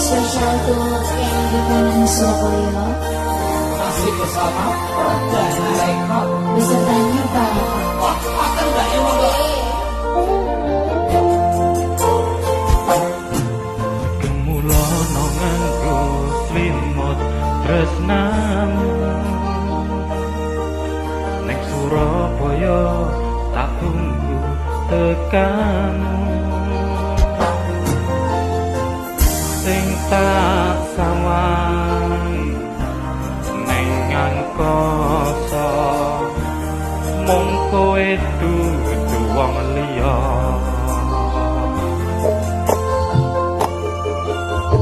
spesial tuh yang kita nang Surabaya. Masih bersama Perdana Lekok. Bisa tanya tresnamu Nek Surabaya tak tunggu tekanmu tak sawang. Ning angkasa mung kowe dudu wong liya.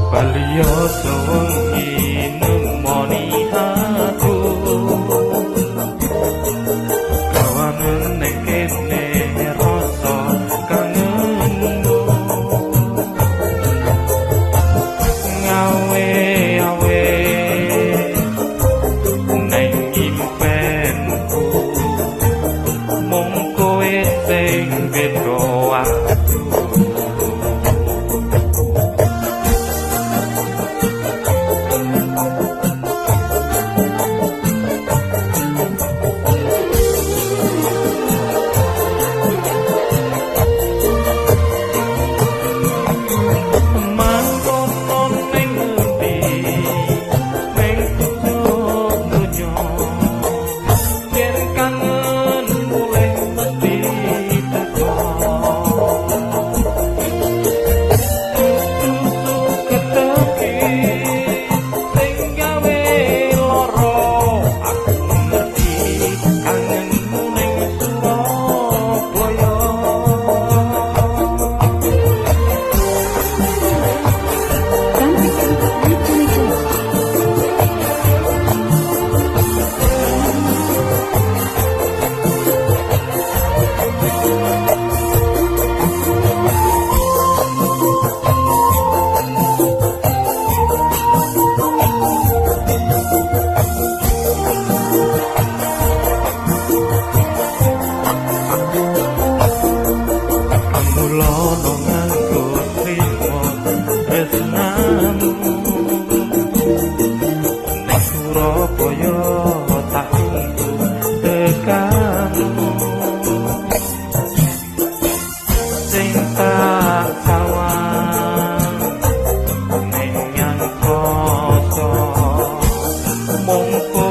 Baliyo sawang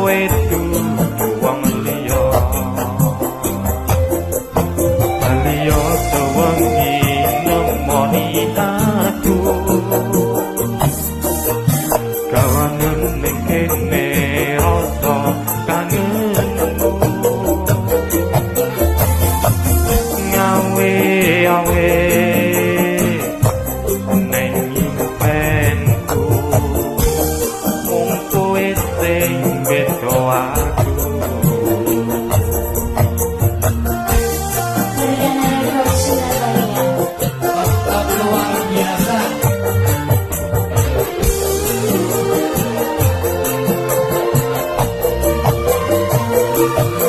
way to go.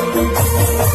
Música